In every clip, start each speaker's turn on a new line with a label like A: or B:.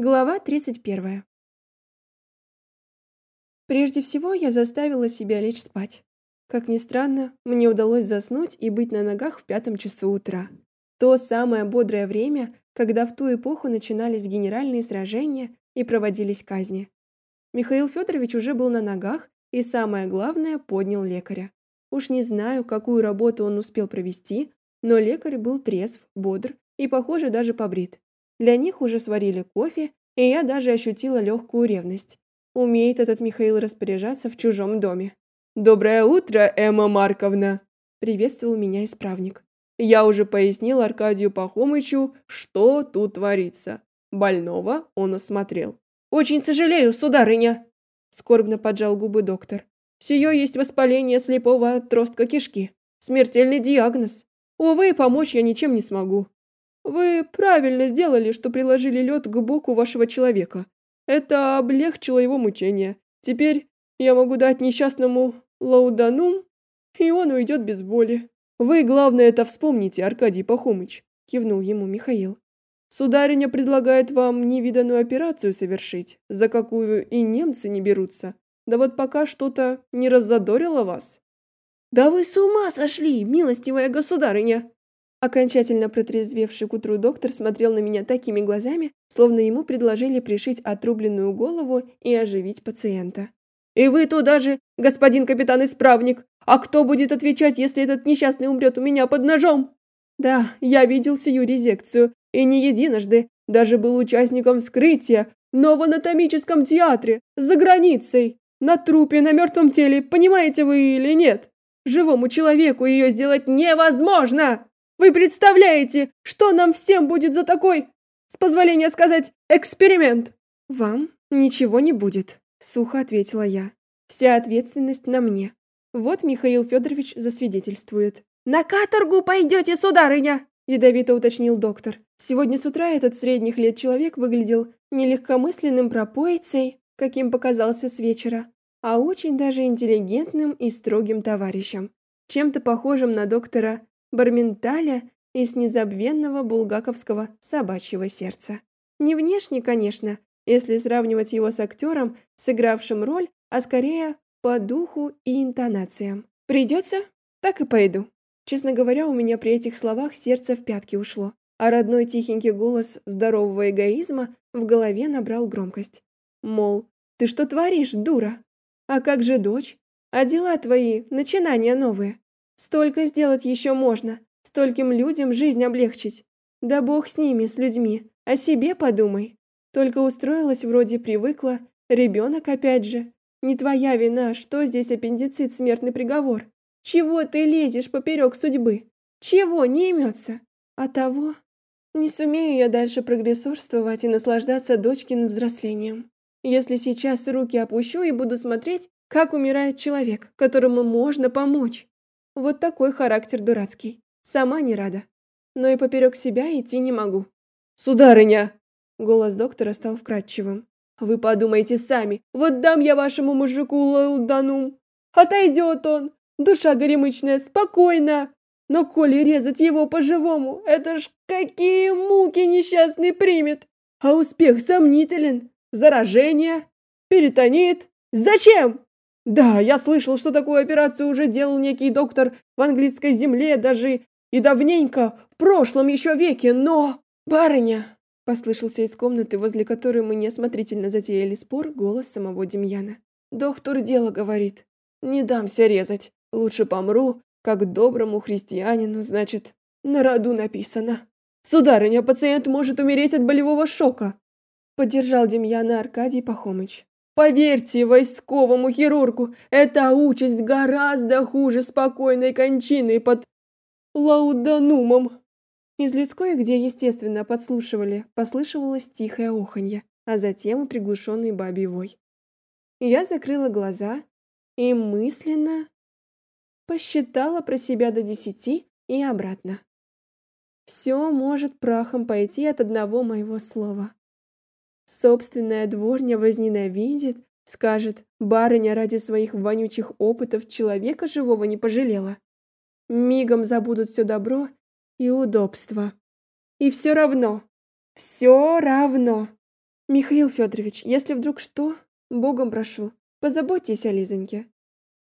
A: Глава 31. Прежде всего, я заставила себя лечь спать. Как ни странно, мне удалось заснуть и быть на ногах в пятом часу утра. То самое бодрое время, когда в ту эпоху начинались генеральные сражения и проводились казни. Михаил Федорович уже был на ногах и, самое главное, поднял лекаря. Уж не знаю, какую работу он успел провести, но лекарь был трезв, бодр и, похоже, даже побрит. Для них уже сварили кофе, и я даже ощутила легкую ревность. Умеет этот Михаил распоряжаться в чужом доме. «Доброе утро, Эмма Марковна!» – приветствовал меня исправник. «Я уже пояснил Аркадию Пахомычу, что тут творится. Больного он осмотрел». «Очень сожалею, сударыня!» – скорбно поджал губы доктор. «Сие есть воспаление слепого отростка кишки. Смертельный диагноз. Увы, помочь я ничем не смогу. Вы правильно сделали, что приложили лед к боку вашего человека. Это облегчило его мучения. Теперь я могу дать несчастному лауданум, и он уйдет без боли. Вы, главное, это вспомните, Аркадий Пахомыч, кивнул ему Михаил. Сударыня предлагает вам невиданную операцию совершить, за какую и немцы не берутся. Да вот пока что-то не раззадорило вас. Да вы с ума сошли, милостивая государыня, Окончательно протрезвевший к утру доктор смотрел на меня такими глазами, словно ему предложили пришить отрубленную голову и оживить пациента. «И вы туда же, господин капитан-исправник! А кто будет отвечать, если этот несчастный умрет у меня под ножом?» «Да, я видел сию резекцию, и не единожды, даже был участником вскрытия, но в анатомическом театре, за границей, на трупе, на мертвом теле, понимаете вы или нет? Живому человеку ее сделать невозможно!» Вы представляете, что нам всем будет за такой, с позволения сказать, эксперимент? Вам ничего не будет, сухо ответила я. Вся ответственность на мне. Вот Михаил Федорович засвидетельствует. На каторгу пойдете, сударыня, ядовито уточнил доктор. Сегодня с утра этот средних лет человек выглядел не легкомысленным пропоицей, каким показался с вечера, а очень даже интеллигентным и строгим товарищем, чем-то похожим на доктора Барменталя из незабвенного булгаковского собачьего сердца. Не внешне, конечно, если сравнивать его с актером, сыгравшим роль, а скорее по духу и интонациям. Придется, так и пойду. Честно говоря, у меня при этих словах сердце в пятки ушло, а родной тихенький голос здорового эгоизма в голове набрал громкость. Мол, ты что творишь, дура? А как же дочь? А дела твои, начинания новые? Столько сделать еще можно, стольким людям жизнь облегчить. Да бог с ними, с людьми, о себе подумай. Только устроилась вроде привыкла, ребенок опять же. Не твоя вина, что здесь аппендицит, смертный приговор. Чего ты лезешь поперек судьбы? Чего не имется? А того... Не сумею я дальше прогрессорствовать и наслаждаться дочкиным взрослением. Если сейчас руки опущу и буду смотреть, как умирает человек, которому можно помочь. Вот такой характер дурацкий. Сама не рада. Но и поперек себя идти не могу. «Сударыня!» Голос доктора стал вкрадчивым. «Вы подумайте сами. Вот дам я вашему мужику лауданум. Отойдет он. Душа горемычная, спокойно. Но коли резать его по-живому, это ж какие муки несчастный примет. А успех сомнителен. Заражение. Перитонит. Зачем? Да, я слышал, что такую операцию уже делал некий доктор в английской земле, даже и давненько, в прошлом еще веке, но... Барыня! Послышался из комнаты, возле которой мы неосмотрительно затеяли спор, голос самого Демьяна. Доктор дело говорит. Не дамся резать. Лучше помру, как доброму христианину, значит, на роду написано. Сударыня, пациент может умереть от болевого шока. Поддержал Демьяна Аркадий Пахомыч. Поверьте войсковому хирургу, эта участь гораздо хуже спокойной кончины под лауданумом. Из людской, где, естественно, подслушивали, послышивалось тихое оханье, а затем и приглушенный бабий вой. Я закрыла глаза и мысленно посчитала про себя до десяти и обратно. Все может прахом пойти от одного моего слова. Собственная дворня возненавидит, скажет, барыня ради своих вонючих опытов человека живого не пожалела. Мигом забудут все добро и удобство. И все равно, все равно. Михаил Федорович, если вдруг что, богом прошу, позаботьтесь о Лизоньке.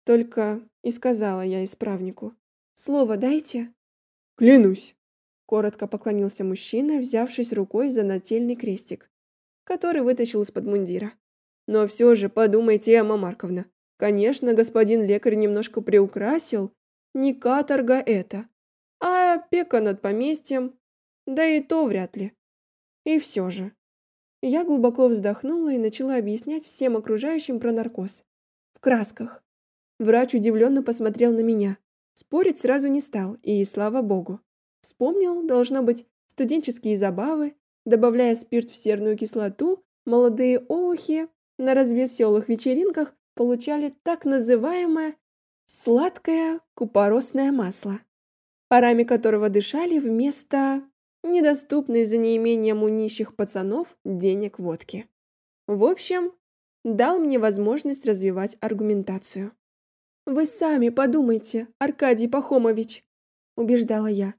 A: Только и сказала я исправнику. Слово дайте.
B: Клянусь.
A: Коротко поклонился мужчина, взявшись рукой за нательный крестик, который вытащил из-под мундира. Но все же подумайте, Эмма Марковна. Конечно, господин лекарь немножко приукрасил. Не каторга это, а опека над поместьем. Да и то вряд ли. И все же. Я глубоко вздохнула и начала объяснять всем окружающим про наркоз. В красках. Врач удивленно посмотрел на меня. Спорить сразу не стал, и слава богу. Вспомнил, должно быть, студенческие забавы, добавляя спирт в серную кислоту, молодые олухи на развеселых вечеринках получали так называемое сладкое купоросное масло, парами которого дышали вместо недоступной за неимением у нищих пацанов денег водки. В общем, дал мне возможность развивать аргументацию. Вы сами подумайте, Аркадий Пахомович, убеждала я.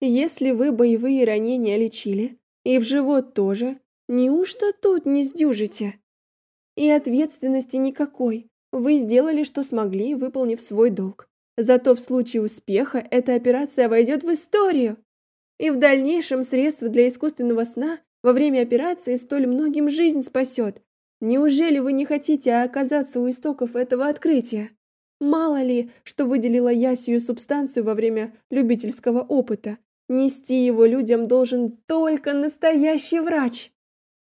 A: Если вы боевые ранения лечили и в живот тоже, неужто тут не сдюжите? И ответственности никакой. Вы сделали, что смогли, выполнив свой долг. Зато в случае успеха эта операция войдет в историю. И в дальнейшем средства для искусственного сна во время операции столь многим жизнь спасет. Неужели вы не хотите оказаться у истоков этого открытия? Мало ли, что выделила я сию субстанцию во время любительского опыта. Нести его людям должен только настоящий врач.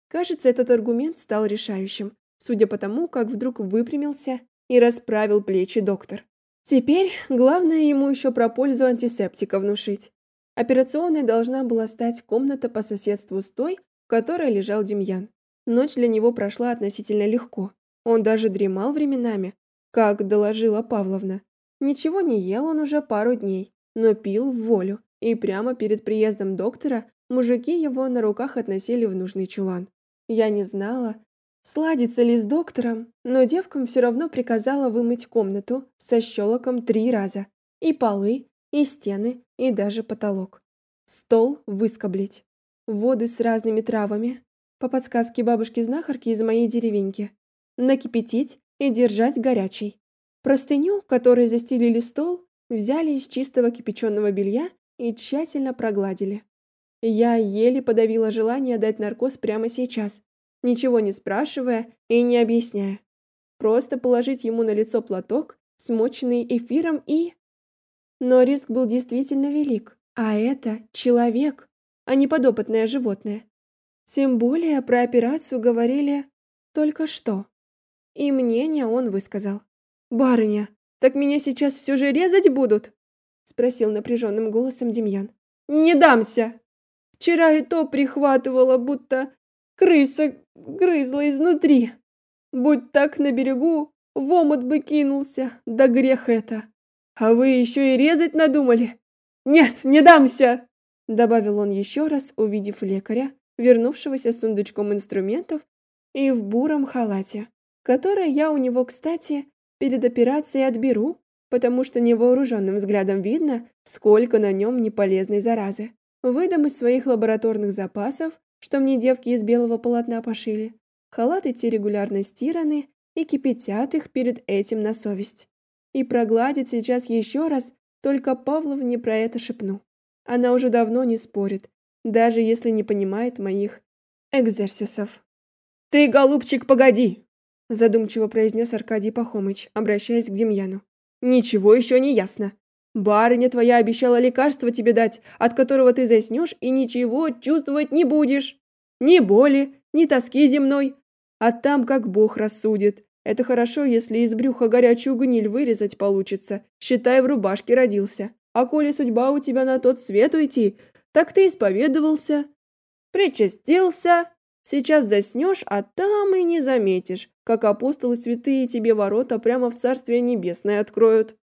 A: Кажется, этот аргумент стал решающим судя по тому, как вдруг выпрямился и расправил плечи доктор. Теперь главное ему еще про пользу антисептика внушить. Операционной должна была стать комната по соседству с той, в которой лежал Демьян. Ночь для него прошла относительно легко. Он даже дремал временами, как доложила Павловна. Ничего не ел он уже пару дней, но пил в волю, и прямо перед приездом доктора мужики его на руках относили в нужный чулан. Я не знала, Сладится ли с доктором, но девкам все равно приказала вымыть комнату со щелоком три раза. И полы, и стены, и даже потолок. Стол выскоблить. Воды с разными травами, по подсказке бабушки-знахарки из моей деревеньки. Накипятить и держать горячей. Простыню, которой застелили стол, взяли из чистого кипяченого белья и тщательно прогладили. Я еле подавила желание дать наркоз прямо сейчас, ничего не спрашивая и не объясняя. Просто положить ему на лицо платок, смоченный эфиром и... Но риск был действительно велик, а это человек, а не подопытное животное. Тем более про операцию говорили только что. И мнение он высказал. «Барыня, так меня сейчас все же резать будут?» Спросил напряженным голосом Демьян. «Не дамся! Вчера и то прихватывала, будто крыса грызла изнутри. Будь так на берегу, в омут бы кинулся, да грех это. А вы еще и резать надумали? Нет, не дамся!» Добавил он еще раз, увидев лекаря, вернувшегося с сундучком инструментов и в буром халате, который я у него, кстати, перед операцией отберу, потому что невооруженным взглядом видно, сколько на нем неполезной заразы. Выдам из своих лабораторных запасов что мне девки из белого полотна пошили. Халаты те регулярно стираны и кипятят их перед этим на совесть. И прогладить сейчас еще раз, только Павловне про это шепну. Она уже давно не спорит, даже если не понимает моих экзерсисов. «Ты, голубчик, погоди!» задумчиво произнес Аркадий Пахомыч, обращаясь к Демьяну. «Ничего еще не ясно. Барыня твоя обещала лекарство тебе дать, от которого ты заснешь и ничего чувствовать не будешь. Ни боли, ни тоски земной. А там как Бог рассудит. Это хорошо, если из брюха горячую гниль вырезать получится. Считай, в рубашке родился. А коли судьба у тебя на тот свет уйти, так ты исповедовался, причастился. Сейчас заснешь, а там и не заметишь, как апостолы святые тебе ворота прямо в Царствие Небесное откроют.